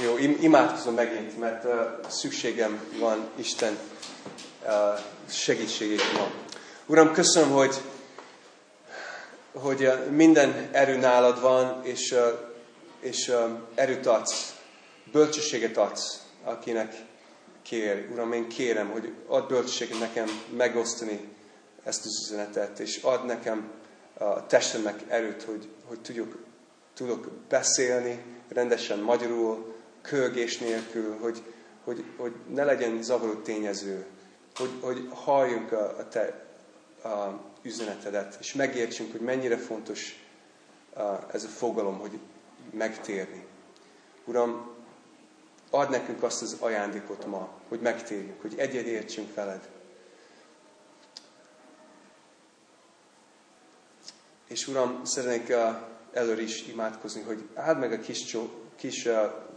Jó, imádkozom megint, mert uh, szükségem van Isten uh, segítségét ma. Uram, köszönöm, hogy, hogy uh, minden erő nálad van, és, uh, és uh, erőt adsz, bölcsességet adsz, akinek kér. Uram, én kérem, hogy add bölcsességet nekem megosztani ezt az üzenetet, és ad nekem a testemnek erőt, hogy, hogy tudjuk, tudok beszélni rendesen magyarul, kölgés nélkül, hogy, hogy, hogy ne legyen zavaró tényező, hogy, hogy halljunk a, a te a üzenetedet, és megértsünk, hogy mennyire fontos a, ez a fogalom, hogy megtérni. Uram, ad nekünk azt az ajándékot ma, hogy megtérjünk, hogy egyed értsünk veled. És Uram, szeretnék előre is imádkozni, hogy áld meg a kis, kis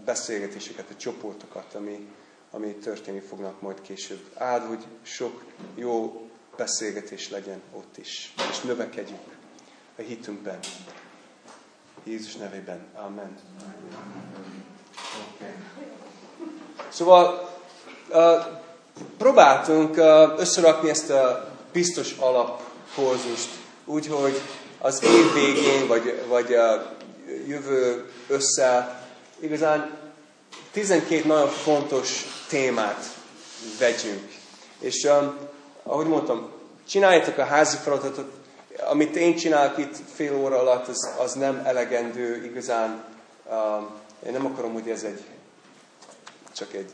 beszélgetéseket, a csoportokat, ami, ami történni fognak majd később. Áld, hogy sok jó beszélgetés legyen ott is, és növekedjünk a hitünkben. Jézus nevében. Amen. Okay. Szóval uh, próbáltunk uh, összerakni ezt a biztos alapkurzust, úgyhogy az év végén, vagy, vagy a jövő össze igazán 12 nagyon fontos témát vegyünk. És um, ahogy mondtam, csináljátok a házi feladatot, amit én csinálok itt fél óra alatt, az, az nem elegendő igazán. Um, én nem akarom, hogy ez egy csak egy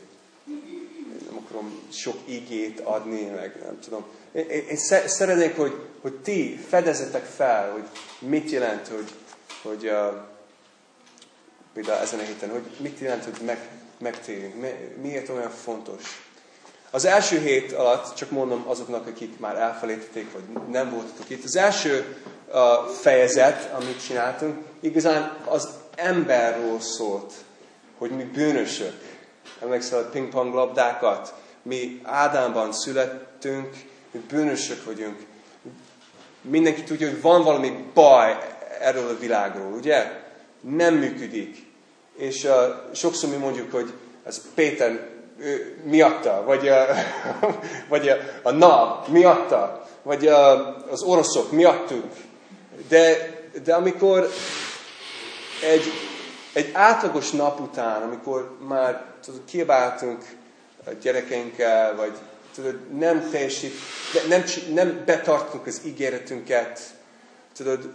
nem akarom sok igét adni, meg nem tudom. Én, én szeretnék, hogy, hogy ti fedezetek fel, hogy mit jelent, hogy, hogy uh, például ezen a héten, hogy mit jelent, hogy meg, megtérjünk, miért olyan fontos. Az első hét alatt, csak mondom azoknak, akik már elfelejtették, vagy nem voltatok itt, az első uh, fejezet, amit csináltunk, igazán az emberről szólt, hogy mi bűnösök. Emlékszel a pingpong labdákat? Mi Ádámban születtünk, mi bűnösök vagyunk. Mindenki tudja, hogy van valami baj erről a világról, ugye? Nem működik. És uh, sokszor mi mondjuk, hogy ez Péter ő, miatta, vagy, uh, vagy a, a NAV miatta, vagy uh, az oroszok miattuk. De, de amikor egy, egy átlagos nap után, amikor már tudod, kiabáltunk a gyerekeinkkel, vagy tudod, nem teljesít, nem, nem betartunk az ígéretünket, tudod,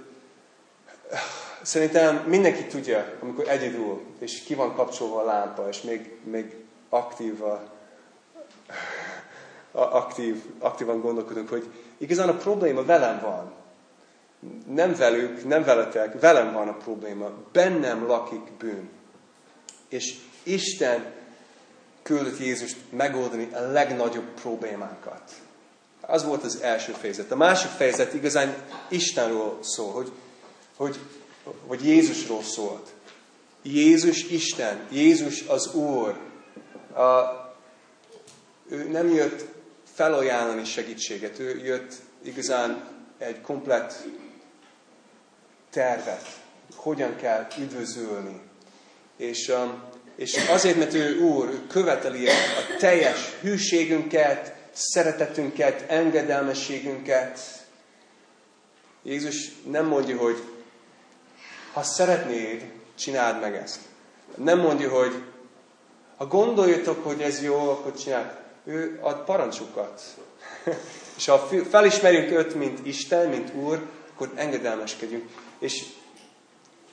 szerintem mindenki tudja, amikor egyedül, és ki van kapcsolva a lámpa, és még, még aktív, a, a, aktív, aktívan gondolkodunk, hogy igazán a probléma velem van. Nem velük, nem veletek, velem van a probléma. Bennem lakik bűn. És Isten küldött Jézust megoldani a legnagyobb problémákat. Az volt az első fejezet. A másik fejezet igazán Istenről szól, hogy, hogy, hogy Jézusról szólt. Jézus Isten, Jézus az Úr. A, ő nem jött felajánlani segítséget, ő jött igazán egy komplett tervet, hogyan kell üdvözölni. És um, és azért, mert ő Úr, ő követeli a teljes hűségünket, szeretetünket, engedelmességünket. Jézus nem mondja, hogy ha szeretnéd, csináld meg ezt. Nem mondja, hogy ha gondoljatok, hogy ez jó, akkor csináld. Ő ad parancsokat. És ha felismerjük őt, mint Isten, mint Úr, akkor engedelmeskedjünk. És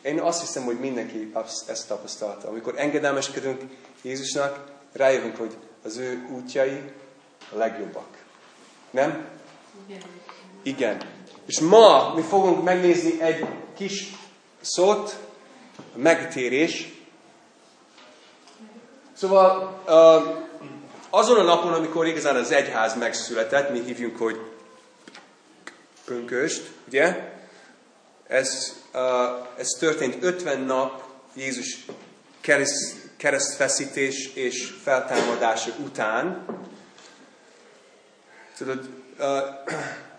én azt hiszem, hogy mindenki ezt tapasztalta. Amikor engedelmeskedünk Jézusnak, rájövünk, hogy az ő útjai a legjobbak. Nem? Igen. Igen. És ma mi fogunk megnézni egy kis szót, megtérés. Szóval azon a napon, amikor igazán az egyház megszületett, mi hívjuk, hogy pünköst, ugye? Ez ez történt 50 nap Jézus kereszt, keresztfeszítés és feltámadása után. Tudod,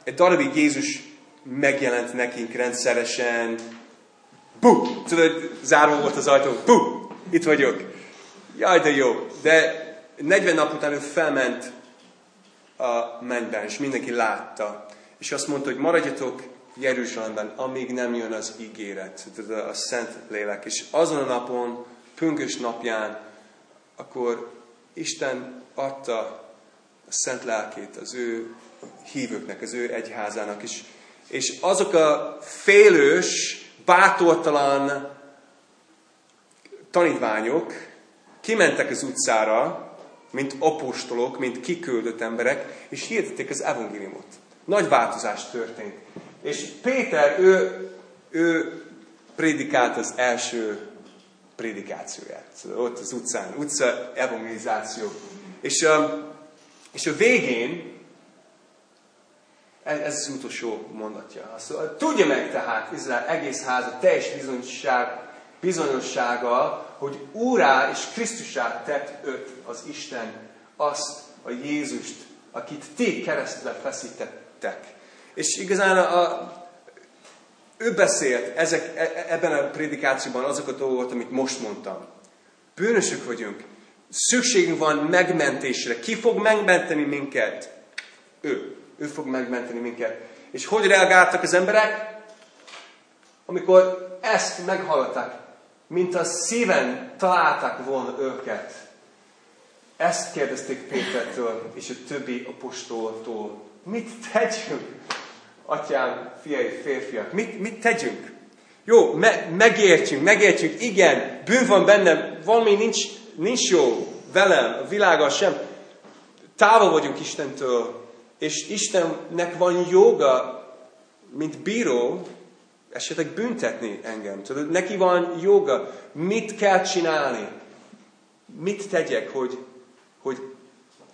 egy darabig Jézus megjelent nekünk rendszeresen. Bú! Tudod, zárva volt az ajtó. Bú! Itt vagyok. Jaj, de jó. De 40 nap után ő felment a mennyben, és mindenki látta. És azt mondta, hogy maradjatok Jeruzsálemben, amíg nem jön az ígéret, a Szent Lélek. És azon a napon, pünkös napján, akkor Isten adta a Szent Lelkét az ő hívőknek, az ő egyházának is. És azok a félős, bátortalan tanítványok kimentek az utcára, mint apostolok, mint kiküldött emberek, és hirdették az evangéliumot. Nagy változás történt. És Péter, ő, ő prédikált az első prédikációját. Ott az utcán, utca evangelizáció. És, és a végén, ez, az utolsó mondatja. Azt, tudja meg tehát Izrael egész háza teljes bizonyosság, bizonyossága, hogy Úrá és Krisztusá tett őt az Isten, azt a Jézust, akit ti keresztre feszítettek. És igazán a, a, ő beszélt ezek, e, ebben a prédikációban azokat a dolgokat, amit most mondtam. Bűnösök vagyunk. Szükségünk van megmentésre. Ki fog megmenteni minket? Ő. Ő fog megmenteni minket. És hogy reagáltak az emberek? Amikor ezt meghallották, mint a szíven találták volna őket. Ezt kérdezték Pétertől és a többi apostoltól. Mit tegyünk? Atyám, fiai, férfiak, mit, mit tegyünk? Jó, me, megértjünk, megértjük, igen, bűn van bennem, valami nincs, nincs jó velem, a világgal sem. Távol vagyunk Istentől, és Istennek van joga, mint bíró, esetleg büntetni engem. Tudod, neki van joga, mit kell csinálni, mit tegyek, hogy, hogy,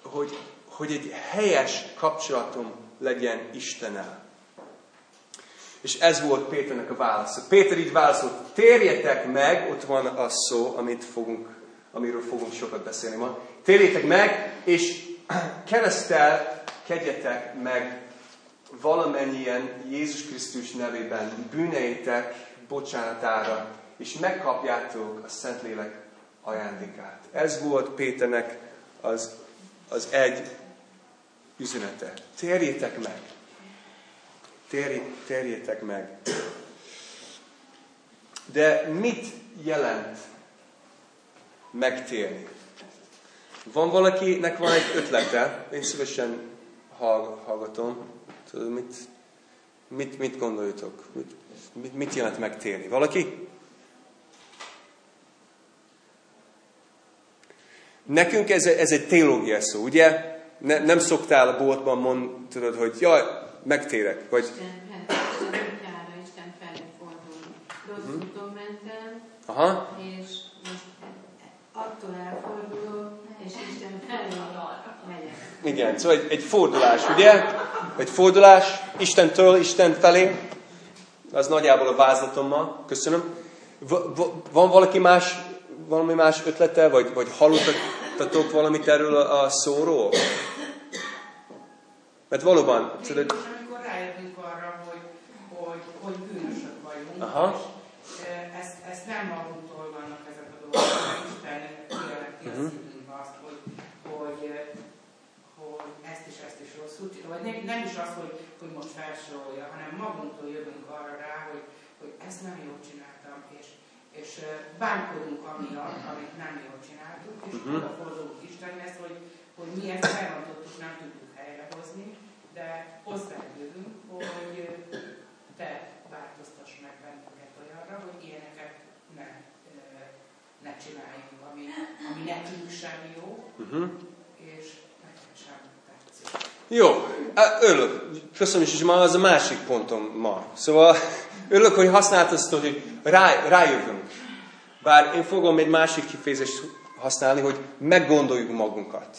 hogy, hogy egy helyes kapcsolatom legyen Istennel. És ez volt Péternek a válasz. Péter így válaszolt, térjetek meg, ott van a szó, amit fogunk, amiről fogunk sokat beszélni ma. Térjetek meg, és keresztel kegyetek meg valamennyien Jézus Krisztus nevében bűneitek bocsánatára, és megkapjátok a Szentlélek ajándékát. Ez volt Péternek az, az egy üzenete. Térjétek meg! Térj, terjétek meg! De mit jelent megtérni? Van valakinek van egy ötlete, én szívesen hallgatom. Tudod, mit, mit, mit gondoljatok? Mit, mit, mit jelent megtérni? Valaki? Nekünk ez, ez egy teológia szó, ugye? Ne, nem szoktál a boltban mondani, hogy jaj, megtérek, vagy... Isten, felé fordulni. Rossz uh-huh. mentem, Aha. és most attól elfordulok, és Isten felé megyek. Igen, szóval egy, egy fordulás, ugye? Egy fordulás Istentől, Isten felé. Az nagyjából a vázlatom ma. Köszönöm. V- v- van valaki más, valami más ötlete, vagy, vagy hallottatok valamit erről a, a szóról? Mert valóban... Tudod, amikor rájöttünk arra, hogy, hogy, hogy bűnösök vagyunk, Aha. és ezt, ezt nem magunktól vannak ezek a dolgok, hanem Isten kijelenti uh-huh. a szívünkbe azt, hogy, hogy, hogy ezt is, ezt is rosszul vagy nem, nem is az, hogy, hogy most felsorolja, hanem magunktól jövünk arra rá, hogy, hogy ezt nem jól csináltam, és, és bánkodunk amiatt, amit nem jól csináltuk, és uh-huh. oda fordulunk Istenhez, hogy, hogy mi ezt elrontottuk, nem tudjuk helyrehozni, de hozzájövünk, hogy te változtass meg bennünket olyanra, hogy ilyeneket ne, ne csináljunk, ami, ami nekünk sem jó, uh-huh. és neked sem tetszik. Jó, örülök. Köszönöm is, és ma az a másik pontom ma. Szóval örülök, hogy használtad azt, hogy rá, rájövünk. Bár én fogom egy másik kifejezést használni, hogy meggondoljuk magunkat.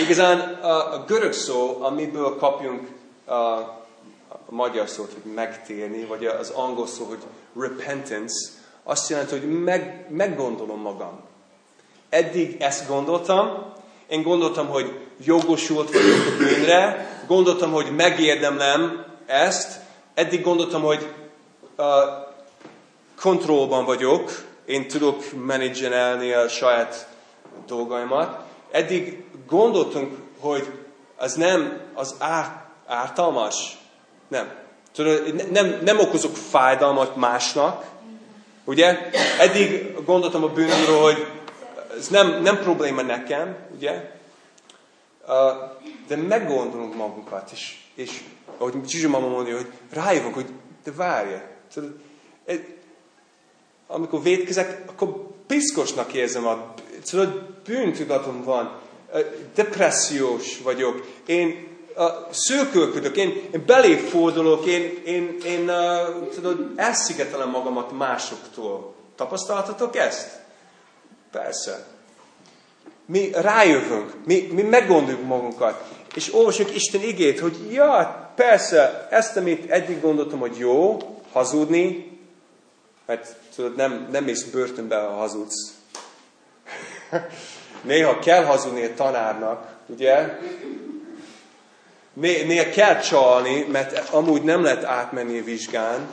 Igazán a, a görög szó, amiből kapjunk a, a magyar szót, hogy megtérni, vagy az angol szó, hogy repentance, azt jelenti, hogy meg, meggondolom magam. Eddig ezt gondoltam, én gondoltam, hogy jogosult vagyok a bűnre, gondoltam, hogy megérdemlem ezt, eddig gondoltam, hogy uh, kontrollban vagyok, én tudok menedzselni a saját dolgaimat. Eddig gondoltunk, hogy az nem az árt, ártalmas. Nem. Tudod, nem, nem okozok fájdalmat másnak. Ugye? Eddig gondoltam a bűnről, hogy ez nem, nem probléma nekem, ugye? De meggondolunk magunkat, és, és ahogy Zsizsi mama mondja, hogy rájövünk, hogy de várja. Tudod, amikor védkezek, akkor piszkosnak érzem, a, tudod, bűntudatom van, depressziós vagyok, én szőkölködök, én, én belé fordulok, én, én, én uh, tudod, elszigetelem magamat másoktól. Tapasztaltatok ezt? Persze. Mi rájövünk, mi, mi meggondoljuk magunkat, és olvasjuk Isten igét, hogy ja, persze, ezt, amit eddig gondoltam, hogy jó, hazudni, mert tudod, nem, nem mész börtönbe, ha hazudsz. Néha kell hazudni a tanárnak, ugye? Néha kell csalni, mert amúgy nem lehet átmenni a vizsgán.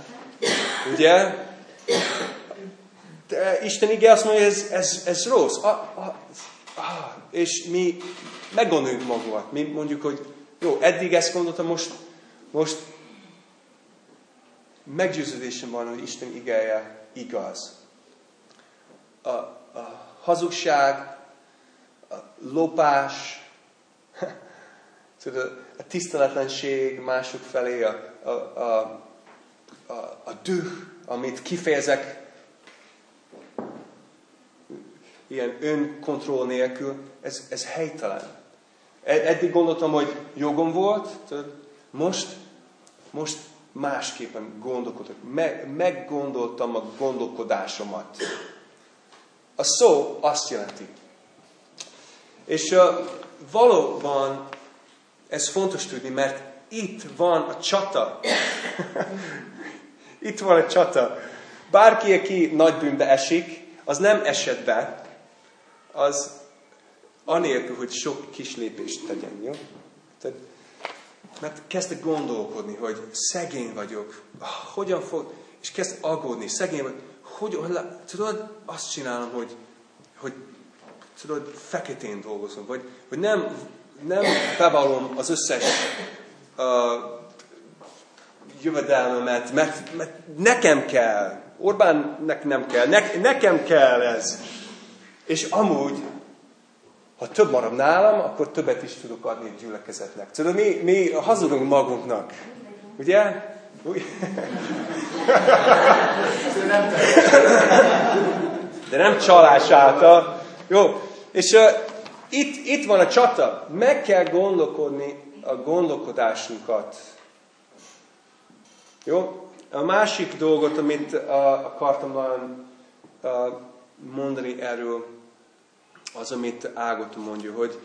Ugye? De Isten igen azt mondja, ez, ez, ez rossz. A, a, és mi meggondoljuk magunkat. Mi mondjuk, hogy jó, eddig ezt gondoltam, most, most meggyőződésem van, hogy Isten igeje igaz. A, a hazugság, a lopás, tudod, a tiszteletlenség mások felé, a, a, a, a, a düh, amit kifejezek ilyen önkontroll nélkül, ez, ez helytelen. Eddig gondoltam, hogy jogom volt, most, most másképpen gondolkodok. Meg, meggondoltam a gondolkodásomat. A szó azt jelenti. És uh, valóban ez fontos tudni, mert itt van a csata. itt van a csata. Bárki, aki nagy bűnbe esik, az nem esett be, az anélkül, hogy sok kis lépést tegyen, jó? Tehát, mert kezdte gondolkodni, hogy szegény vagyok, ah, hogyan fog, és kezd aggódni, szegény vagy, hogy, hogy tudod, azt csinálom, hogy, hogy tudod, feketén dolgozom, vagy hogy nem nem bevallom az összes uh, jövedelmemet, mert, mert nekem kell. Orbánnek nem kell. Ne, nekem kell ez. És amúgy, ha több marad nálam, akkor többet is tudok adni a gyülekezetnek. Tudod, mi, mi hazudunk magunknak. Ugye? De nem csalás által. Jó. És uh, itt, itt van a csata. Meg kell gondolkodni a gondolkodásunkat. Jó? A másik dolgot, amit uh, akartam uh, mondani erről, az, amit Ágot mondja, hogy,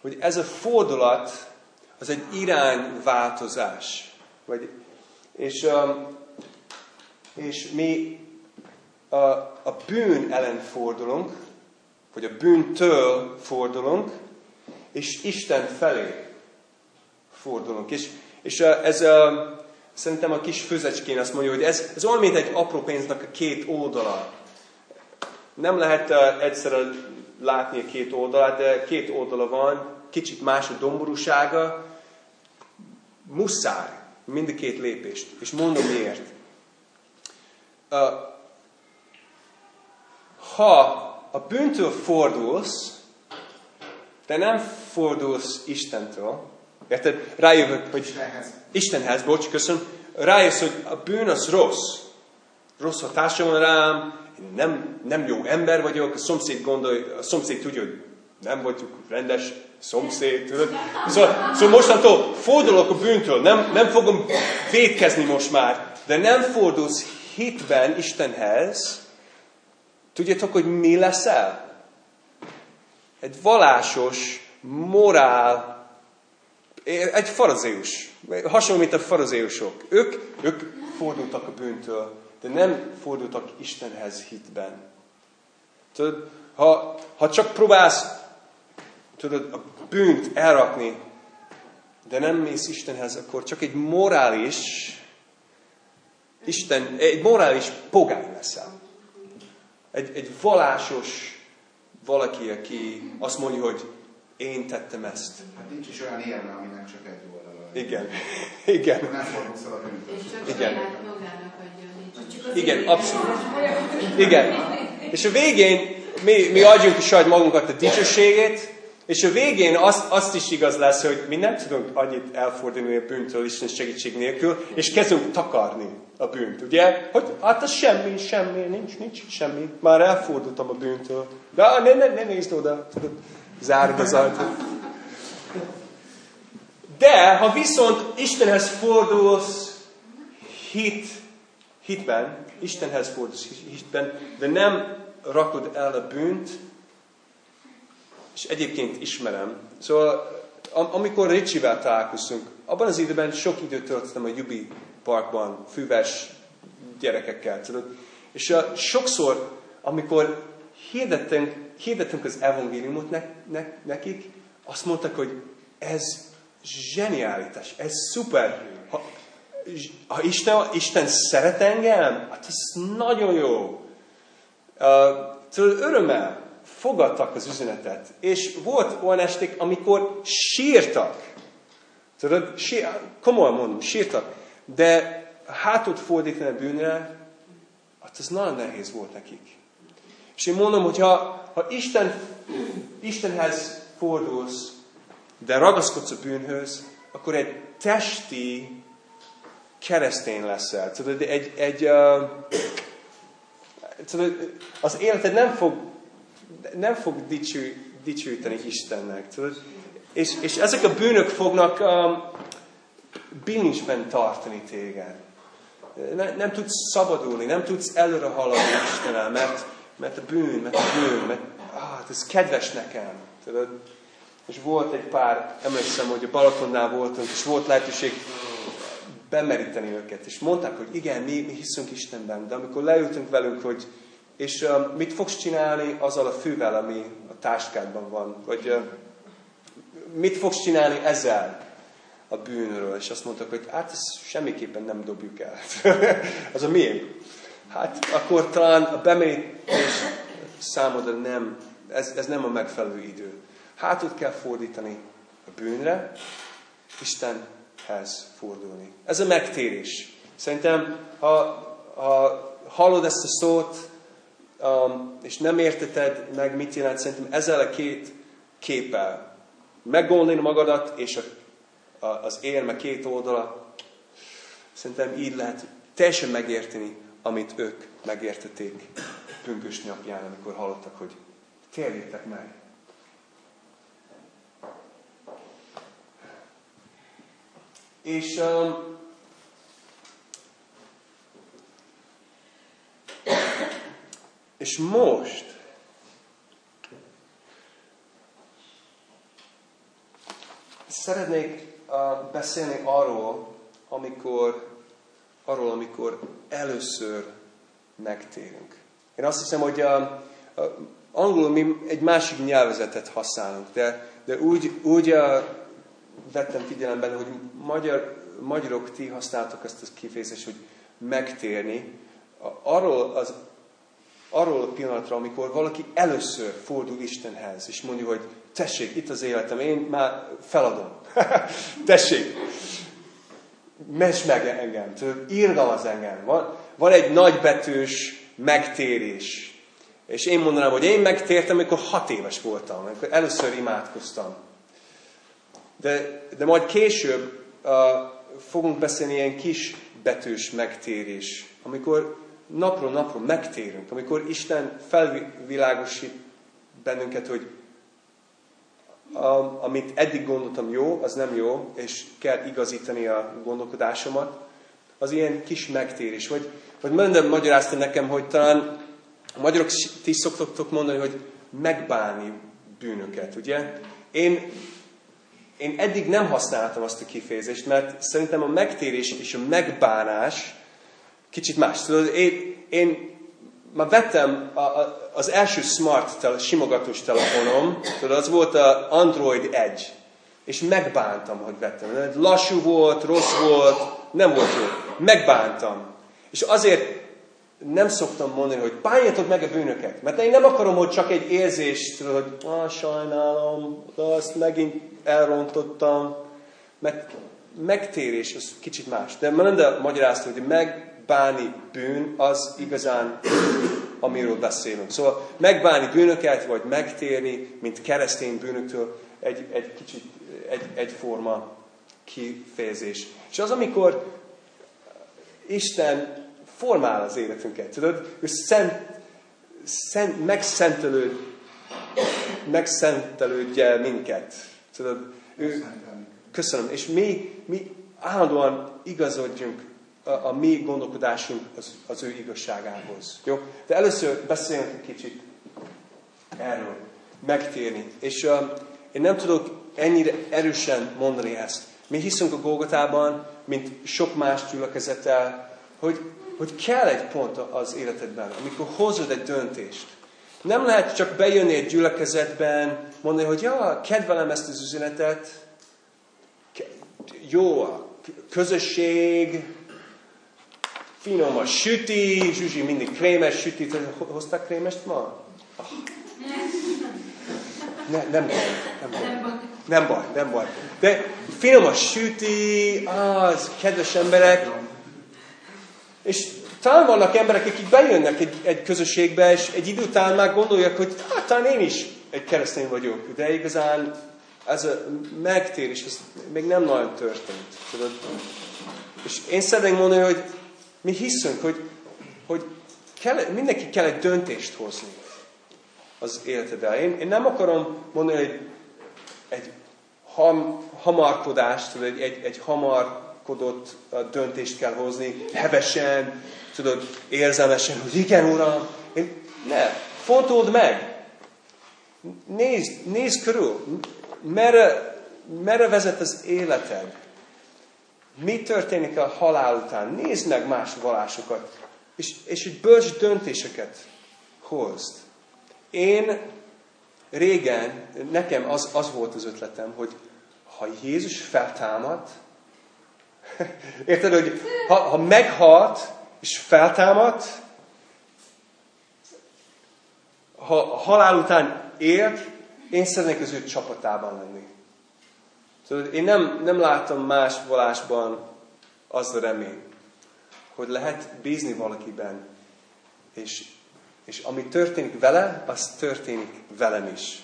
hogy ez a fordulat, az egy irányváltozás. Vagy, és, um, és mi a, a bűn ellen fordulunk, hogy a bűntől fordulunk, és Isten felé fordulunk. És, és ez a, szerintem a kis főzecskén azt mondja, hogy ez, ez olyan, mint egy apró pénznek a két oldala. Nem lehet egyszerre látni a két oldalát, de két oldala van, kicsit más a domborúsága. Muszáj mind a két lépést. És mondom miért. Ha a bűntől fordulsz, de nem fordulsz Istentől, érted? Rájövök, hogy Istenhez. Istenhez, bocs, köszönöm. Rájössz, hogy a bűn az rossz. Rossz hatása van rám, nem, nem jó ember vagyok, a szomszéd gondol, a szomszéd tudja, hogy nem vagyok rendes szomszéd, tudod? Szóval, szóval mostantól fordulok a bűntől, nem, nem fogom védkezni most már, de nem fordulsz hitben Istenhez, Tudjátok, hogy mi leszel? Egy valásos, morál, egy farazéus. Hasonló, mint a farazéusok. Ők, ők fordultak a bűntől, de nem fordultak Istenhez hitben. Tudod, ha, ha csak próbálsz tudod, a bűnt elrakni, de nem mész Istenhez, akkor csak egy morális, Isten, egy morális pogány leszel. egy, egy valásos valaki, aki azt mondja, hogy én tettem ezt. Hát nincs is olyan érve, aminek csak egy oldala. Igen. Igen. Nem fordulsz a És csak Igen. saját magának adja, nincs. Csak az Igen, abszolút. Igen. És a végén mi, mi adjunk is saját magunkat a dicsőségét, és a végén azt, azt is igaz lesz, hogy mi nem tudunk annyit elfordulni a bűntől Isten segítség nélkül, és kezdünk takarni a bűnt, ugye? Hogy hát az semmi, semmi, nincs, nincs semmi. Már elfordultam a bűntől. De ne, ne, ne nézd oda, tudod, zárd az ajtót. De, ha viszont Istenhez fordulsz hit, hitben, Istenhez fordulsz hitben, de nem rakod el a bűnt, és egyébként ismerem. Szóval, am- amikor Ricsivel találkoztunk, abban az időben sok időt töltöttem a Jubi Parkban, füves gyerekekkel, tudod. És uh, sokszor, amikor hirdettünk, hirdettünk az evangéliumot ne, ne, nekik, azt mondták, hogy ez zseniális, ez szuper. Ha, ha Isten, Isten szeret engem, hát ez nagyon jó. Tudod, örömmel fogadtak az üzenetet. És volt olyan esték, amikor sírtak. Tudod, sír, komolyan mondom, sírtak. De hátot fordítani a bűnre, hát ez nagyon nehéz volt nekik. És én mondom, hogy ha, ha Isten, Istenhez fordulsz, de ragaszkodsz a bűnhöz, akkor egy testi keresztény leszel. Tudod, egy, egy uh, tudod, az életed nem fog, nem fog dicső, dicsőíteni Istennek. Tudod? És, és ezek a bűnök fognak um, bilincsben tartani téged. Ne, nem tudsz szabadulni, nem tudsz előre haladni Istennel, mert, mert a bűn, mert a bűn, mert ah, ez kedves nekem. Tudod? És volt egy pár, emlékszem, hogy a Balatonnál voltunk, és volt lehetőség bemeríteni őket. És mondták, hogy igen, mi, mi hiszünk Istenben, de amikor leültünk velünk, hogy és uh, mit fogsz csinálni azzal a fűvel, ami a táskádban van, vagy uh, mit fogsz csinálni ezzel a bűnről, és azt mondtak, hogy hát ezt semmiképpen nem dobjuk el. az a miénk. Hát akkor talán a bemerítés számodra nem, ez, ez nem a megfelelő idő. Hátot kell fordítani a bűnre, Istenhez fordulni. Ez a megtérés. Szerintem, ha, ha hallod ezt a szót, um, és nem érteted meg, mit jelent, szerintem ezzel a két képpel meggondolni magadat, és a, a, az érme két oldala, szerintem így lehet teljesen megérteni, amit ők megértették pünkös napján, amikor hallottak, hogy térjétek meg. És um, és most szeretnék uh, beszélni arról, amikor, arról, amikor először megtérünk. Én azt hiszem, hogy uh, uh, angolul mi egy másik nyelvezetet használunk, de, de úgy, úgy uh, vettem figyelemben, hogy magyar, magyarok ti használtok ezt a kifejezést, hogy megtérni. Arról, az, arról a pillanatra, amikor valaki először fordul Istenhez, és mondja, hogy tessék, itt az életem, én már feladom. tessék, mess meg engem, irgalmaz engem. Van, van egy nagybetűs megtérés. És én mondanám, hogy én megtértem, amikor hat éves voltam, amikor először imádkoztam. De, de majd később uh, fogunk beszélni ilyen kis betűs megtérés, amikor napról napról megtérünk, amikor Isten felvilágosít bennünket, hogy a, amit eddig gondoltam jó, az nem jó, és kell igazítani a gondolkodásomat, az ilyen kis megtérés. Vagy, vagy mondom, magyarázta nekem, hogy talán a magyarok ti szoktok mondani, hogy megbánni bűnöket, ugye? Én én eddig nem használtam azt a kifejezést, mert szerintem a megtérés és a megbánás kicsit más. Tudod, én, én már vettem a, a, az első smart tel, simogatós telefonom, tudod, az volt a Android Edge, és megbántam, hogy vettem. Lassú volt, rossz volt, nem volt jó. Megbántam. És azért nem szoktam mondani, hogy bánjatok meg a bűnöket. Mert én nem akarom, hogy csak egy érzést, hogy ah, sajnálom, azt megint elrontottam. Mert megtérés az kicsit más. De de magyaráztam, hogy megbáni bűn az igazán, amiről beszélünk. Szóval megbáni bűnöket, vagy megtérni, mint keresztény bűnöktől, egy, egy kicsit egy, egyforma kifejezés. És az, amikor Isten formál az életünket, tudod? Ő szent, szent, megszentelőd, megszentelődje minket. Tudod? Ő, köszönöm. És mi, mi állandóan igazodjunk a, a mi gondolkodásunk az, az ő igazságához. Jó? De először beszéljünk egy kicsit erről. Megtérni. És uh, én nem tudok ennyire erősen mondani ezt. Mi hiszünk a Golgotában, mint sok más gyülekezettel, hogy, hogy kell egy pont az életedben, amikor hozod egy döntést. Nem lehet csak bejönni egy gyülekezetben, mondani, hogy ja, kedvelem ezt az üzenetet, jó a közösség, finom a süti, Zsuzsi mindig krémes sütit. Hozták krémest ma? Oh. Ne, nem baj, nem baj. Nem baj, nem baj. De finom a süti, az, kedves emberek. És talán vannak emberek, akik bejönnek egy, egy közösségbe, és egy idő után már gondolják, hogy hát talán én is egy keresztény vagyok, de igazán ez a megtérés, ez még nem nagyon történt. Tudod? És én szeretném mondani, hogy mi hiszünk, hogy, hogy kell, mindenki kell egy döntést hozni az életedben. Én, én nem akarom mondani, hogy egy ham, hamarkodást, tudod, egy, egy, egy hamarkodott döntést kell hozni, hevesen, tudod, érzelmesen, hogy igen, Uram, én, ne, fontold meg. Nézd, nézd körül, merre, merre vezet az életed. Mi történik a halál után? Nézd meg más valásokat, és, és egy bölcs döntéseket hozd. Én régen, nekem az, az volt az ötletem, hogy ha Jézus feltámad, érted, hogy ha, ha meghalt és feltámad, ha halál után élt, én szeretnék az ő csapatában lenni. Tudod, én nem, nem látom más valásban az a remény, hogy lehet bízni valakiben, és és ami történik vele, az történik velem is.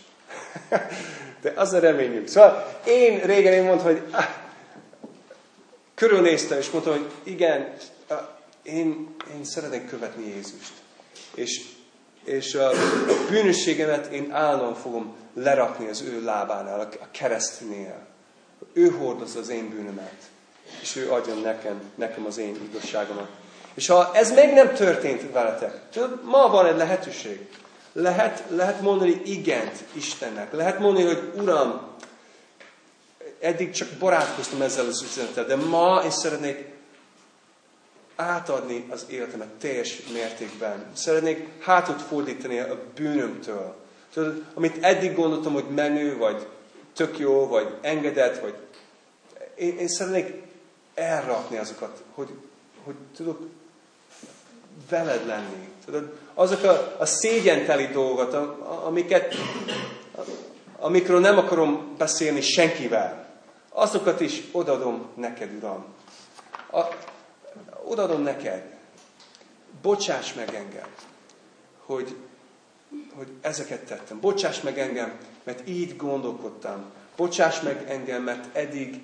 De az a reményünk. Szóval én régen én mondtam, hogy ah, körülnéztem, és mondtam, hogy igen, én, én szeretnék követni Jézust. És, és a bűnösségemet én állandóan fogom lerakni az ő lábánál, a keresztnél. Ő hordozza az én bűnömet. És ő adja nekem, nekem az én igazságomat. És ha ez még nem történt veletek, ma van egy lehetőség. Lehet, lehet mondani igent Istennek. Lehet mondani, hogy Uram, eddig csak barátkoztam ezzel az üzenettel, de ma én szeretnék átadni az életemet teljes mértékben. Szeretnék hátot fordítani a bűnömtől. Tudod, amit eddig gondoltam, hogy menő, vagy tök jó, vagy engedett, vagy én, én szeretnék elrakni azokat, hogy, hogy tudok veled lenni. Tudod, azok a, a szégyenteli dolgot, amiket, amikről nem akarom beszélni senkivel, azokat is odadom neked, Uram. A, odadom neked. Bocsáss meg engem, hogy, hogy ezeket tettem. Bocsáss meg engem, mert így gondolkodtam. Bocsáss meg engem, mert eddig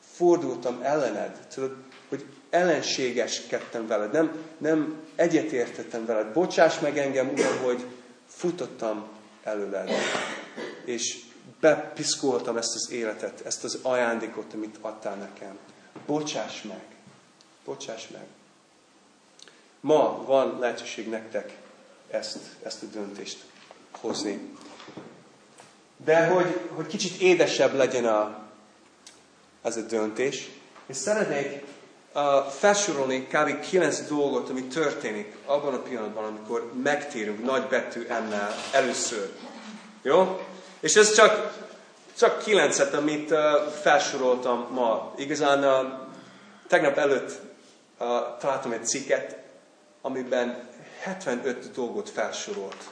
fordultam ellened. Tudod, hogy ellenségeskedtem veled, nem, nem egyetértettem veled. Bocsáss meg engem, Uram, hogy futottam előled. És bepiszkoltam ezt az életet, ezt az ajándékot, amit adtál nekem. Bocsáss meg. Bocsáss meg. Ma van lehetőség nektek ezt, ezt a döntést hozni. De hogy, hogy kicsit édesebb legyen a, ez a döntés, és szeretnék uh, felsorolni kb. kilenc dolgot, ami történik abban a pillanatban, amikor megtérünk nagy betű ennel először. Jó? És ez csak, csak kilencet, amit felsoroltam ma. Igazán tegnap előtt uh, találtam egy cikket, amiben 75 dolgot felsorolt.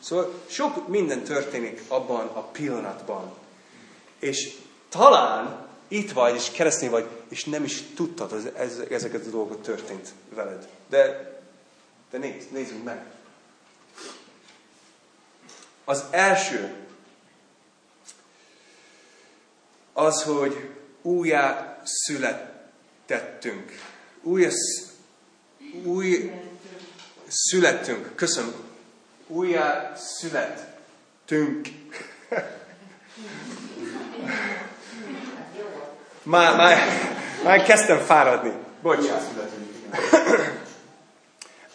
Szóval sok minden történik abban a pillanatban. És talán itt vagy, és keresztény vagy, és nem is tudtad, hogy ez, ezeket a dolgok történt veled. De, de nézd, nézzünk meg. Az első az, hogy újjá születtettünk. Újjá, új születtünk. Köszönöm. Újjá születtünk. Már, már, már kezdtem fáradni. Bocsánat.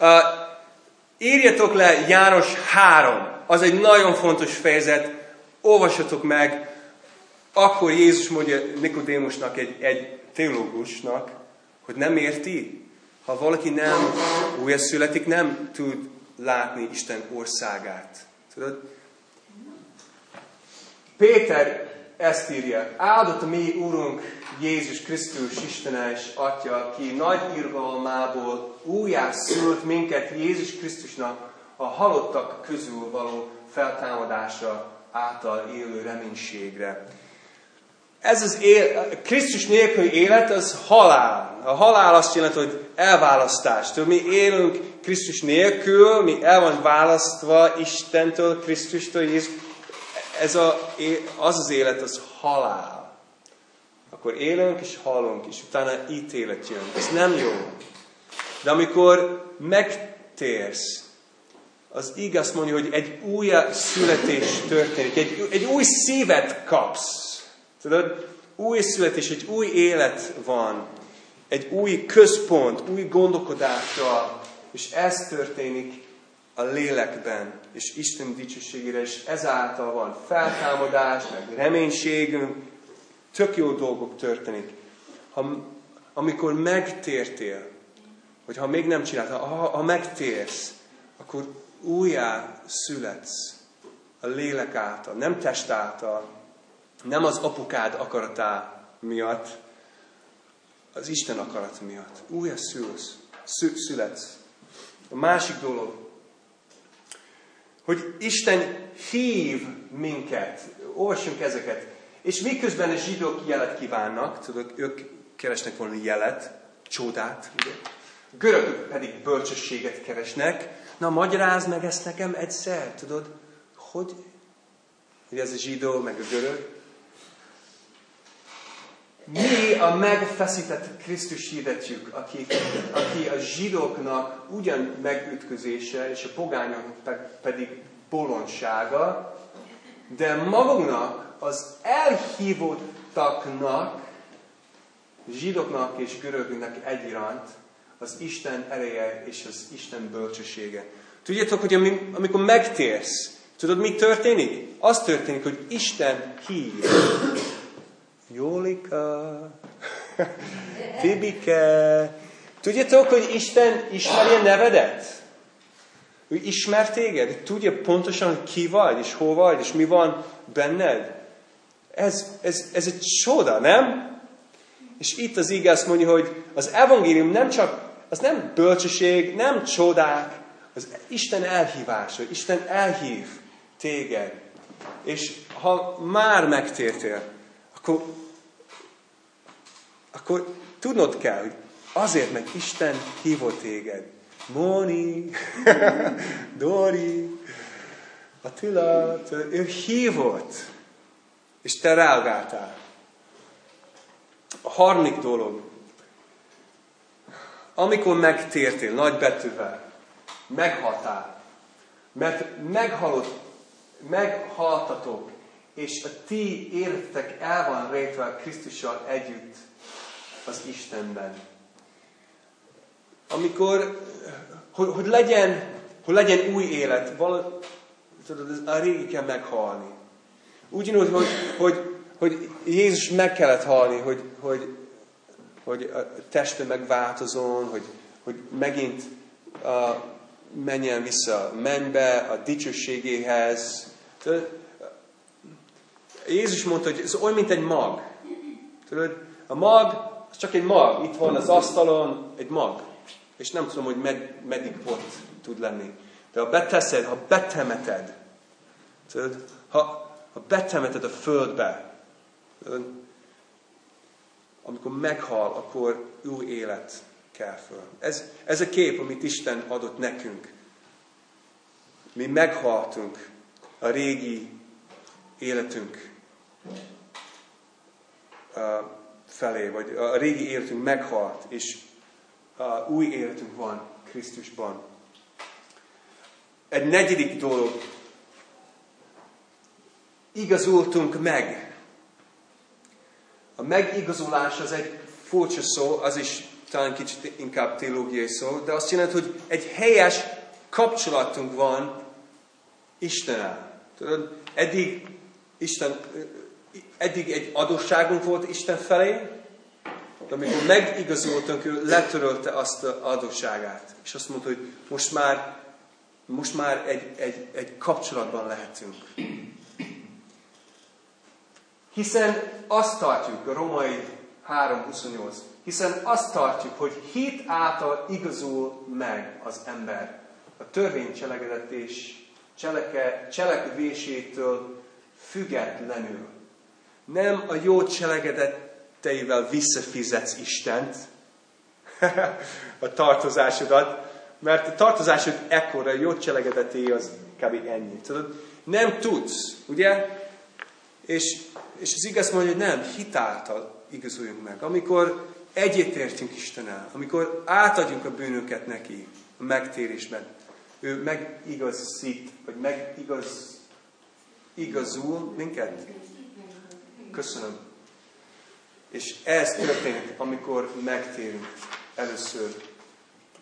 Uh, írjatok le János 3. Az egy nagyon fontos fejezet. Olvassatok meg. Akkor Jézus mondja Nikodémusnak, egy, egy teológusnak, hogy nem érti. Ha valaki nem újra születik, nem tud látni Isten országát. Tudod? Péter ezt írja. Áldott a mi Úrunk Jézus Krisztus Istene és Atya, aki nagy irgalmából újjá szült minket Jézus Krisztusnak a halottak közül való feltámadása által élő reménységre. Ez az él, Krisztus nélküli élet az halál. A halál azt jelenti, hogy elválasztás. Tudod, mi élünk Krisztus nélkül, mi el van választva Istentől, Krisztustól, Jézus ez a, az az élet, az halál. Akkor élünk és halunk, és utána ítélet jön. Ez nem jó. De amikor megtérsz, az igaz mondja, hogy egy új születés történik, egy, egy új szívet kapsz. Tudod? Új születés, egy új élet van, egy új központ, új gondolkodással, és ez történik a lélekben, és Isten dicsőségére, és ezáltal van feltámadás, meg reménységünk, tök jó dolgok történik. Ha, amikor megtértél, hogy ha még nem csináltál, ha, ha megtérsz, akkor újjá születsz a lélek által, nem test által, nem az apukád akaratá miatt, az Isten akarat miatt. Újjá szülsz, születsz. A másik dolog, hogy Isten hív minket. Olvassunk ezeket. És miközben a zsidók jelet kívánnak, tudod, ők keresnek valami jelet, csodát, ugye? Görögök pedig bölcsességet keresnek. Na, magyarázd meg ezt nekem egyszer, tudod? Hogy? Hogy ez a zsidó, meg a görög. Mi a megfeszített Krisztus hirdetjük, aki, aki a zsidóknak ugyan megütközése, és a pogányoknak pedig bolondsága, de magunknak, az elhívottaknak, zsidóknak és görögnek egyaránt az Isten ereje és az Isten bölcsessége. Tudjátok, hogy amikor megtérsz, tudod, mi történik? Az történik, hogy Isten hív. Jólika, Tibike. Tudjátok, hogy Isten ismeri a nevedet? Ő ismer téged? Tudja pontosan ki vagy, és hol vagy, és mi van benned? Ez, ez, ez egy csoda, nem? És itt az igaz mondja, hogy az evangélium nem csak, az nem bölcsesség, nem csodák, az Isten elhívása, Isten elhív téged. És ha már megtértél, akkor, akkor tudnod kell, hogy azért, mert Isten hívott téged. Móni, Dori, Attila, ő hívott, és te reagáltál. A harmadik dolog, amikor megtértél nagy betűvel, meghaltál, mert meghalott, meghaltatok, és a ti életetek el van rejtve Krisztussal együtt az Istenben. Amikor, hogy, hogy, legyen, hogy legyen új élet, vala, tudod, a régi kell meghalni. Ugyanúgy, hogy, hogy, hogy Jézus meg kellett halni, hogy, hogy, hogy a teste megváltozon, hogy, hogy megint uh, menjen vissza a mennybe, a dicsőségéhez. Tudod, Jézus mondta, hogy ez olyan, mint egy mag. Tudod, a mag, az csak egy mag. Itt van az asztalon egy mag. És nem tudom, hogy med, meddig ott tud lenni. De ha beteszed, ha betemeted, tudod, ha, ha betemeted a földbe, tudod, amikor meghal, akkor új élet kell föl. Ez, ez a kép, amit Isten adott nekünk. Mi meghaltunk a régi életünk felé, vagy a régi életünk meghalt, és új életünk van Krisztusban. Egy negyedik dolog, igazultunk meg. A megigazulás az egy furcsa szó, az is talán kicsit inkább teológiai szó, de azt jelenti, hogy egy helyes kapcsolatunk van Istennel. Tudod, eddig Isten, eddig egy adósságunk volt Isten felé, de amikor megigazoltunk, ő letörölte azt az adósságát. És azt mondta, hogy most már, most már egy, egy, egy kapcsolatban lehetünk. Hiszen azt tartjuk, a romai 3.28, hiszen azt tartjuk, hogy hit által igazul meg az ember. A törvény cselekedetés cseleke, cselekvésétől függetlenül. Nem a jó cselekedeteivel visszafizetsz Istent, a tartozásodat, mert a tartozásod ekkora, a jó cselekedeté az kb. ennyi. Tudod? Nem tudsz, ugye? És, és az igaz mondja, hogy nem, hitáltal igazuljunk meg. Amikor egyetértünk Istennel, amikor átadjuk a bűnöket neki, a megtérésben, ő megigazít, vagy megigaz, igazul minket. Köszönöm. És ez történik, amikor megtérünk először.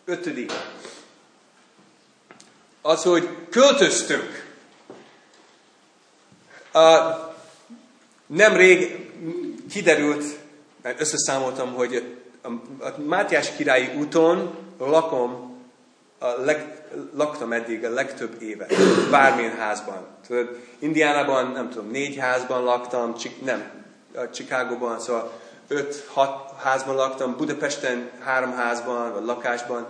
Ötödik. Az, hogy költöztünk. A, nemrég kiderült, mert összeszámoltam, hogy a Mátyás királyi úton lakom a leg, laktam eddig a legtöbb évet, bármilyen házban. Tudod, Indiánában, nem tudom, négy házban laktam, Csik, nem, Chicagóban, szóval öt-hat házban laktam, Budapesten három házban, vagy lakásban,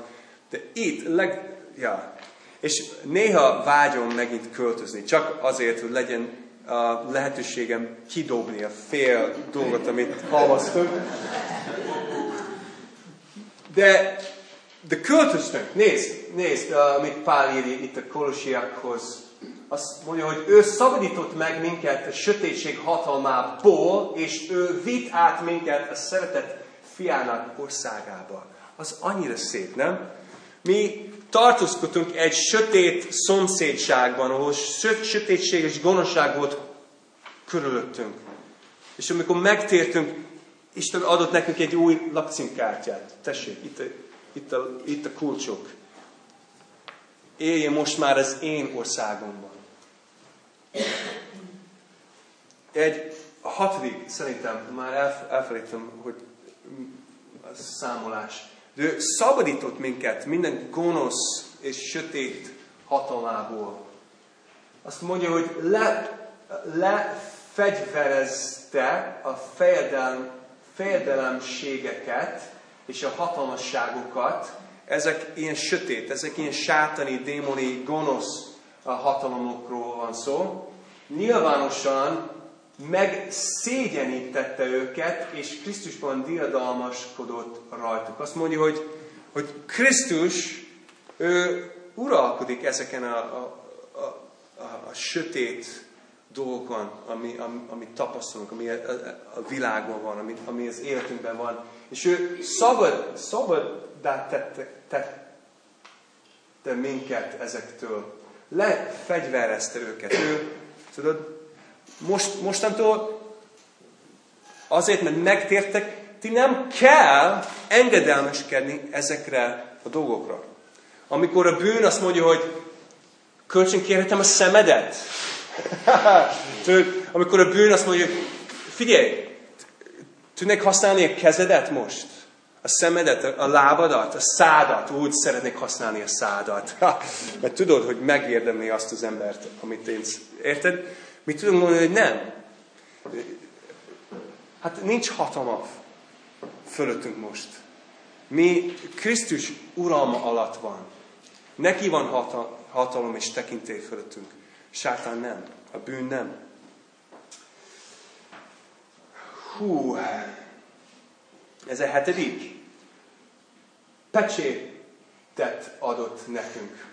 de itt, leg, ja. És néha vágyom megint költözni, csak azért, hogy legyen a lehetőségem kidobni a fél dolgot, amit halmaztunk. De de költöztünk, nézd, nézd, amit Pál írja itt a kolosiakhoz. Azt mondja, hogy ő szabadított meg minket a sötétség hatalmából, és ő vitt át minket a szeretett fiának országába. Az annyira szép, nem? Mi tartózkodtunk egy sötét szomszédságban, ahol sötétség és gonoszság volt körülöttünk. És amikor megtértünk, Isten adott nekünk egy új lakcímkártyát. Tessék, itt itt a, itt a kulcsok. Éljen most már az én országomban. Egy hatodik, szerintem már elf, elfelejtem, hogy a számolás. De ő szabadított minket minden gonosz és sötét hatalmából. Azt mondja, hogy le, lefegyverezte a fejedelm, fejedelemségeket, és a hatalmasságokat, ezek ilyen sötét, ezek ilyen sátani, démoni, gonosz hatalomokról van szó. Nyilvánosan megszégyenítette őket, és Krisztusban diadalmaskodott rajtuk. Azt mondja, hogy, hogy Krisztus, ő uralkodik ezeken a, a, a, a, a sötét dolgokon, ami, ami, amit tapasztalunk, ami a, a, világban van, ami, ami az életünkben van. És ő szabad, szabaddá tette, tette minket ezektől. Lefegyverezte őket. Ő, tudod, most, mostantól azért, mert megtértek, ti nem kell engedelmeskedni ezekre a dolgokra. Amikor a bűn azt mondja, hogy kölcsön kérhetem a szemedet. Amikor a bűn azt mondja, hogy figyelj, Tudnék használni a kezedet most? A szemedet, a lábadat, a szádat, úgy szeretnék használni a szádat. Ha, mert tudod, hogy megérdemli azt az embert, amit én... Érted? Mi tudunk mondani, hogy nem. Hát nincs hatalma fölöttünk most. Mi Krisztus uralma alatt van. Neki van hata, hatalom és tekintély fölöttünk. Sátán nem. A bűn nem. Hú, ez a hetedik. Pecsétet adott nekünk.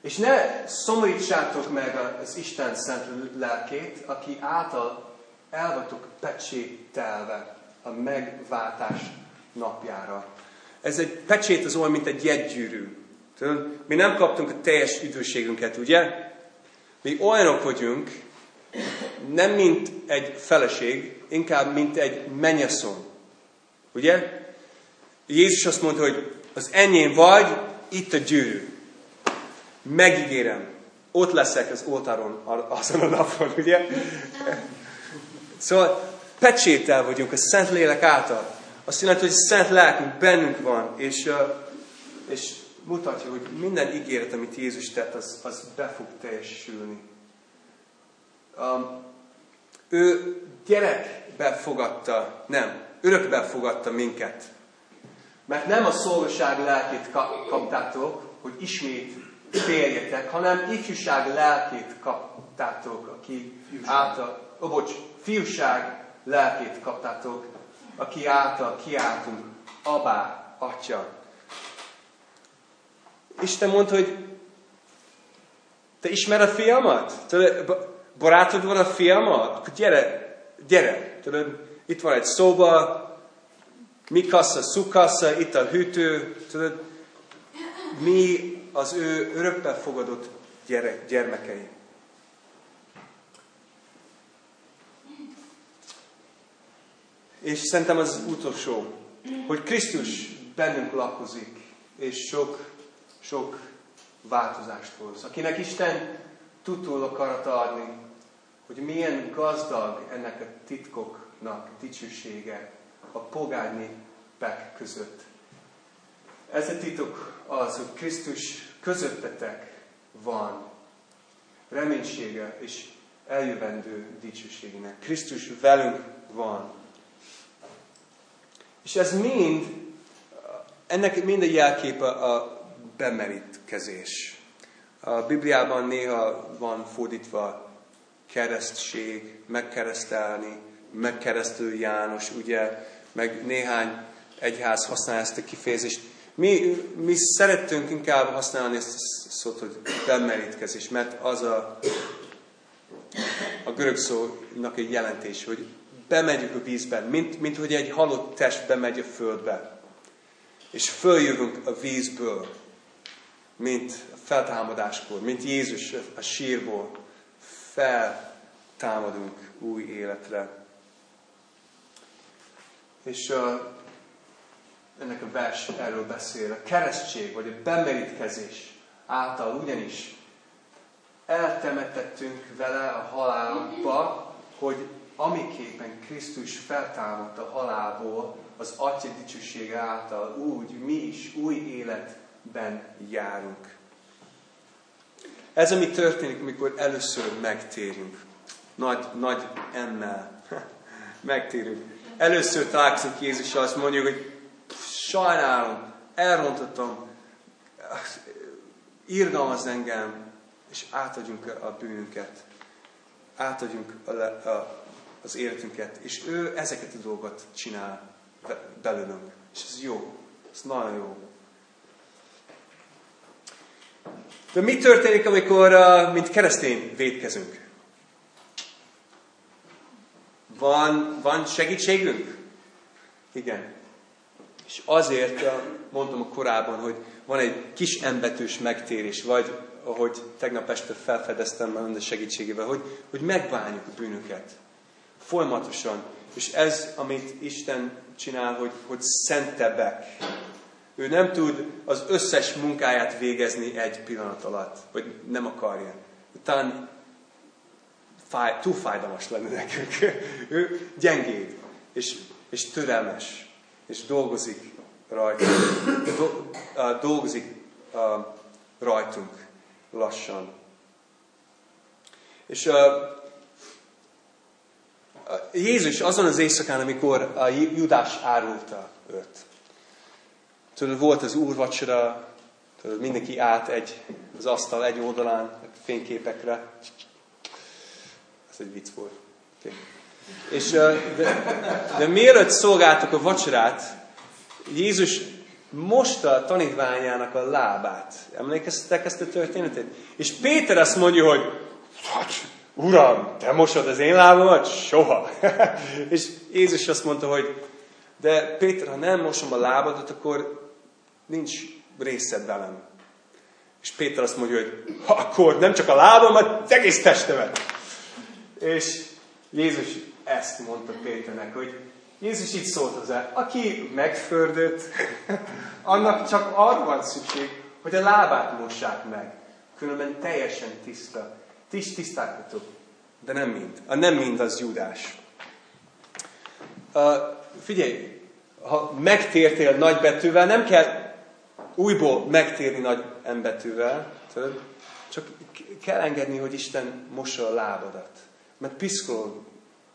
És ne szomorítsátok meg az Isten szent lelkét, aki által el vagytok pecsételve a megváltás napjára. Ez egy pecsét az olyan, mint egy jegygyűrű. Mi nem kaptunk a teljes üdvösségünket, ugye? Mi olyanok vagyunk, nem mint egy feleség, inkább mint egy menyasszony. Ugye? Jézus azt mondta, hogy az enyém vagy, itt a gyűrű. Megígérem, ott leszek az oltáron azon a napon, ugye? Szóval pecsétel vagyunk a Szent Lélek által. Azt jelenti, hogy Szent Lelkünk bennünk van, és, és mutatja, hogy minden ígéret, amit Jézus tett, az, az be fog teljesülni. Um, ő gyerekbe fogadta, nem, örökbe fogadta minket. Mert nem a szolgaság lelkét kaptátok, hogy ismét féljetek, hanem ifjúság lelkét kaptátok, aki által, ó, bocs, fiúság lelkét kaptátok, aki által kiáltunk, abá, atya. Isten mondta, hogy te ismered a fiamat? Tudod, barátod van a fiamat? Akkor gyere, gyere. Tudod, itt van egy szoba, mi kassa, szukassa, itt a hűtő. Tudod, mi az ő örökbe fogadott gyerek, gyermekei. És szerintem az utolsó, hogy Krisztus bennünk lakozik, és sok, sok változást hoz. Akinek Isten tudtul akarat adni, hogy milyen gazdag ennek a titkoknak dicsősége a pogányi pek között. Ez a titok az, hogy Krisztus közöttetek van reménysége és eljövendő dicsőségének. Krisztus velünk van. És ez mind, ennek mind a jelképe a bemerítkezés. A Bibliában néha van fordítva keresztség, megkeresztelni, megkeresztő János, ugye, meg néhány egyház használja ezt a kifejezést. Mi, mi szerettünk inkább használni ezt a szót, hogy bemerítkezés, mert az a, a görög szónak egy jelentés, hogy bemegyünk a vízben, mint, mint hogy egy halott test bemegy a földbe. És följövünk a vízből, mint a feltámadáskor, mint Jézus a sírból feltámadunk új életre. És uh, ennek a vers erről beszél. A keresztség, vagy a bemerítkezés által ugyanis eltemetettünk vele a halálba, hogy amiképpen Krisztus feltámadt a halálból, az Atya dicsősége által úgy mi is új életben járunk. Ez, ami történik, amikor először megtérünk. Nagy, nagy emmel megtérünk. Először találkozunk Jézussal, azt mondjuk, hogy sajnálom, elrontottam, írgalmaz engem, és átadjunk a bűnünket. Átadjunk a, a, az életünket. És ő ezeket a dolgokat csinál belőlünk. És ez jó. Ez nagyon jó. De mi történik, amikor, mint keresztény, védkezünk? Van, van segítségünk? Igen. És azért mondtam a korábban, hogy van egy kis embetűs megtérés, vagy ahogy tegnap este felfedeztem a segítségével, hogy, hogy megváljuk a bűnöket. Folyamatosan. És ez, amit Isten csinál, hogy, hogy szentebbek. Ő nem tud az összes munkáját végezni egy pillanat alatt, vagy nem akarja. Talán fáj, túl fájdalmas lenne nekünk. ő gyengéd, és, és türelmes, és dolgozik rajtunk. Do, dolgozik uh, rajtunk lassan. És uh, Jézus azon az éjszakán, amikor a Judás árulta őt, tudod, volt az úrvacsora, tudod, mindenki át egy, az asztal egy oldalán, fényképekre. Ez egy vicc volt. Okay. És, de, de mielőtt szolgáltak a vacsorát, Jézus mosta a tanítványának a lábát. Emlékeztetek ezt a történetet? És Péter azt mondja, hogy Uram, te mosod az én lábamat? Soha. és Jézus azt mondta, hogy de Péter, ha nem mosom a lábadat, akkor nincs részed velem. És Péter azt mondja, hogy akkor nem csak a lábamat, az egész testemet. És Jézus ezt mondta Péternek, hogy Jézus így szólt hozzá, aki megfördött, annak csak arra van szükség, hogy a lábát mossák meg. Különben teljesen tiszta. Tis, tiszták. De nem mind. A nem mind az Judás. Uh, figyelj, ha megtértél nagybetűvel, nem kell újból megtérni nagy embetűvel, csak kell engedni, hogy Isten mossa a lábadat. Mert piszkol,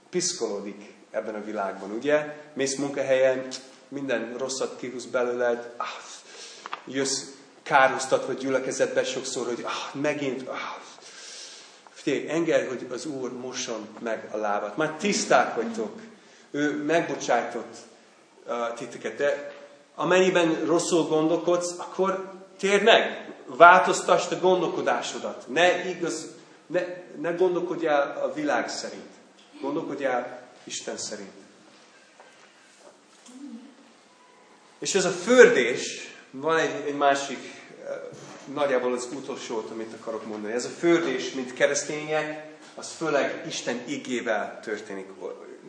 piszkolódik ebben a világban, ugye? Mész munkahelyen, minden rosszat kihúz belőled, ah, jössz kárhoztatva gyülekezetbe sokszor, hogy ah, megint, ah, figyelj, engedd, hogy az Úr mosson meg a lábat. Már tiszták vagytok. Ő megbocsájtott uh, titeket, de amennyiben rosszul gondolkodsz, akkor térd meg, változtasd a gondolkodásodat. Ne, igaz, ne, ne gondolkodjál a világ szerint. Gondolkodjál Isten szerint. És ez a fördés, van egy, egy másik, eh, nagyjából az utolsó, amit akarok mondani. Ez a fördés, mint keresztények, az főleg Isten igével történik.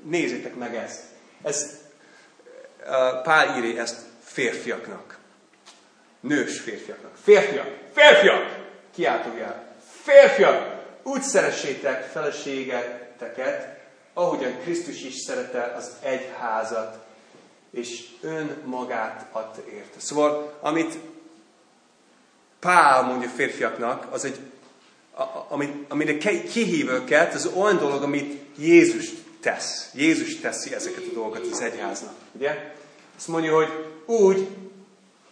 Nézzétek meg ezt. Ez, eh, Pál íri ezt férfiaknak. Nős férfiaknak. Férfiak! Férfiak! Kiáltójál. Férfiak! Úgy szeressétek feleségeteket, ahogyan Krisztus is szerette az egyházat, és ön magát adta érte. Szóval, amit Pál mondja férfiaknak, az egy, amit, amire kihív őket, az olyan dolog, amit Jézus tesz. Jézus teszi ezeket a dolgokat az egyháznak. Ugye? Azt mondja, hogy úgy,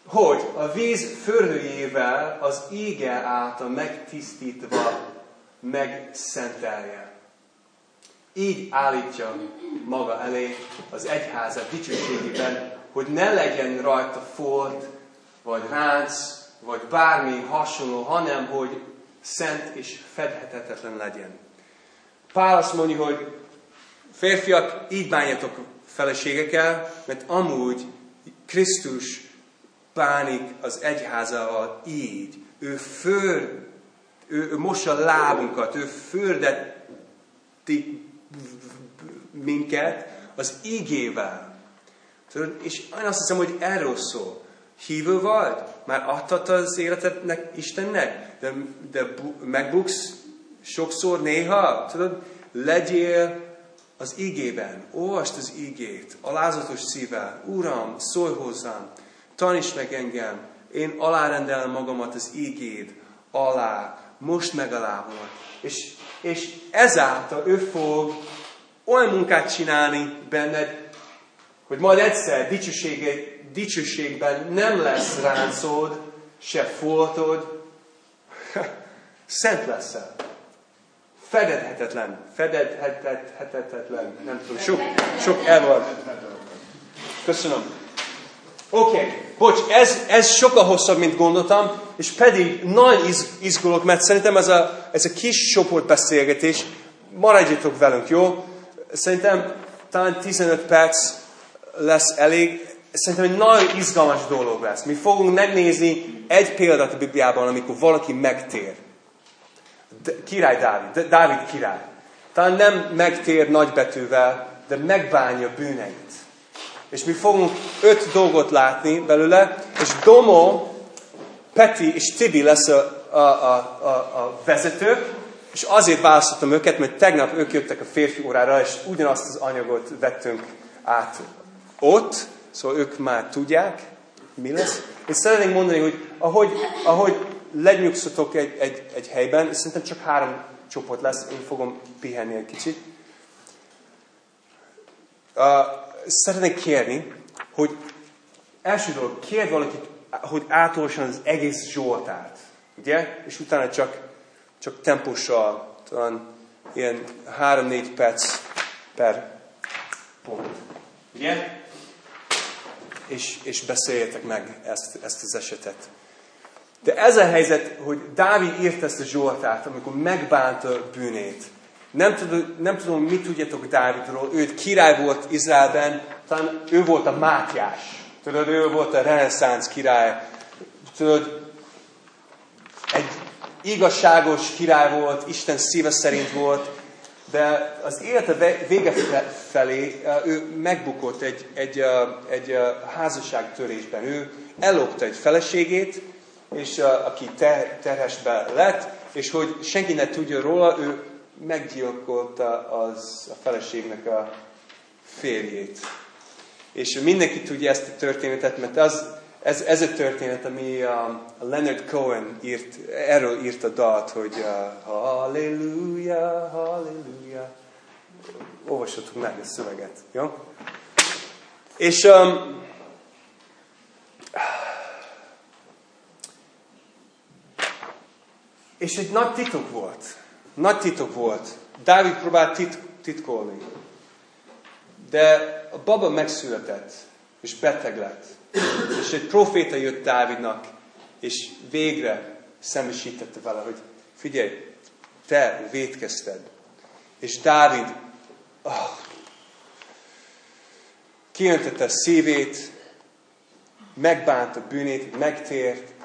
hogy a víz förlőjével az ége által megtisztítva megszentelje. Így állítja maga elé az egyházat dicsőségében, hogy ne legyen rajta folt, vagy ránc, vagy bármi hasonló, hanem hogy szent és fedhetetlen legyen. Pál azt mondja, hogy férfiak, így bánjatok feleségekkel, mert amúgy Krisztus bánik az egyházával így. Ő föl, ő, ő mossa lábunkat, ő fördeti minket az igével. Tudod, és én azt hiszem, hogy erről szól. Hívő vagy? Már adtad az életednek Istennek? De, de megbuksz sokszor, néha? Tudod, legyél az igében. Olvasd az igét, alázatos szívvel. Uram, szólj hozzám, taníts meg engem. Én alárendelem magamat az igéd alá. Most meg a lábamat. És, és ezáltal ő fog olyan munkát csinálni benned, hogy majd egyszer dicsőségben nem lesz ráncod, se foltod, szent leszel. Fededhetetlen, fededhetetlen, nem tudom, sok, sok el van. Köszönöm. Oké, okay. bocs, ez, ez sokkal hosszabb, mint gondoltam, és pedig nagy iz, izgulok, mert szerintem ez a, ez a kis csoportbeszélgetés, maradjatok velünk, jó? Szerintem talán 15 perc lesz elég. Szerintem egy nagyon izgalmas dolog lesz. Mi fogunk megnézni egy példát a Bibliában, amikor valaki megtér. Király Dávid, Dávid király. Talán nem megtér nagybetűvel, de megbánja bűneit. És mi fogunk öt dolgot látni belőle, és Domo, Peti és Tibi lesz a, a, a, a, a vezetők, és azért választottam őket, mert tegnap ők jöttek a férfi órára, és ugyanazt az anyagot vettünk át ott, szóval ők már tudják, mi lesz. És szeretnénk mondani, hogy ahogy, ahogy lenyugszotok egy, egy, egy helyben, és szerintem csak három csoport lesz, én fogom pihenni egy kicsit. Uh, szeretnék kérni, hogy első dolog, kérd valakit, hogy átolvasson az egész Zsoltát. Ugye? És utána csak, csak tempossal, talán ilyen három-négy perc per pont. Ugye? És, és beszéljetek meg ezt, ezt az esetet. De ez a helyzet, hogy Dávid írt ezt a Zsoltát, amikor megbánta bűnét. Nem tudom, nem tudom, mit tudjátok Dávidról. Ő király volt Izraelben, talán ő volt a Mátyás. Tudod, ő volt a reneszánsz király. Tudod, egy igazságos király volt, Isten szíve szerint volt, de az élete vége felé ő megbukott egy, egy, egy házasságtörésben. Ő ellopta egy feleségét, és aki terhesbe lett, és hogy senki ne tudja róla, ő meggyilkolta az a feleségnek a férjét. És mindenki tudja ezt a történetet, mert az, ez, ez a történet, ami um, Leonard Cohen írt, erről írt a dalt, hogy uh, Halleluja, Halleluja. Olvashatok meg a szöveget, jó? És um, és egy nagy titok volt. Nagy titok volt. Dávid próbált tit, titkolni. De a baba megszületett, és beteg lett. És egy proféta jött Dávidnak, és végre szembesítette vele, hogy figyelj, te védkezted. És Dávid oh, kiöntette a szívét, megbánta bűnét, megtért,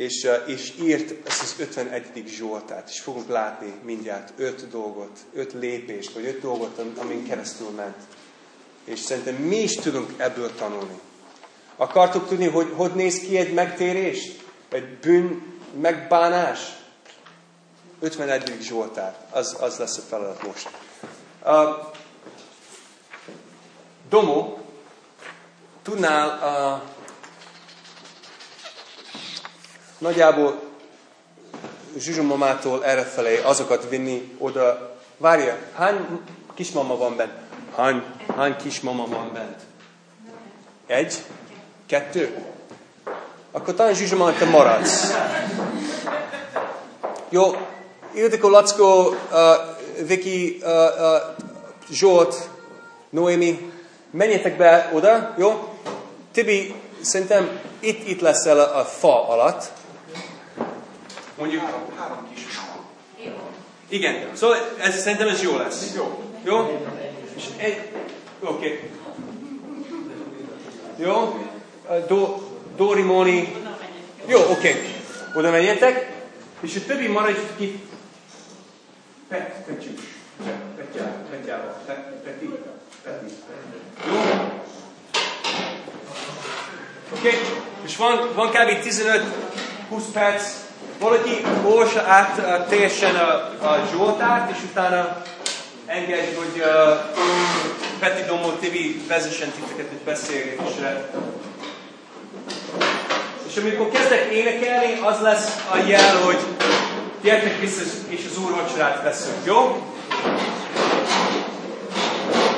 és, és írt ezt az 51. Zsoltát, és fogunk látni mindjárt öt dolgot, öt lépést, vagy öt dolgot, amin keresztül ment. És szerintem mi is tudunk ebből tanulni. Akartok tudni, hogy hogy néz ki egy megtérés? Egy bűn megbánás? 51. Zsoltár. Az, az lesz a feladat most. Uh, Domo, tudnál uh, nagyjából Zsuzsomamától errefelé azokat vinni oda. Várja, hány kismama van bent? Hány, hány kismama van bent? Egy? Kettő? Akkor talán Zsuzsomán te maradsz. Jó, Ildikó, Lackó, uh, Viki, uh, uh, Zsolt, Noémi, menjetek be oda, jó? Tibi, szerintem itt, itt leszel a fa alatt. Mondjuk... Három, három kis Igen, szóval ez, szerintem ez jó lesz. Jó. Jó? És egy... Oké. Okay. Jó? Do, Dori, Moni. Jó, oké. Okay. Oda menjetek. És a többi maradj ki. Pet, Petjus. Petjával. Peti. Peti. Jó? Oké? Okay? És van, van kb. 15-20 perc valaki olvassa át teljesen a, a Zsoltárt, és utána engedj, hogy uh, Peti Domó TV vezessen titeket egy beszélgetésre. És amikor kezdek énekelni, az lesz a jel, hogy gyertek vissza, és az Úr vacsorát veszünk, jó?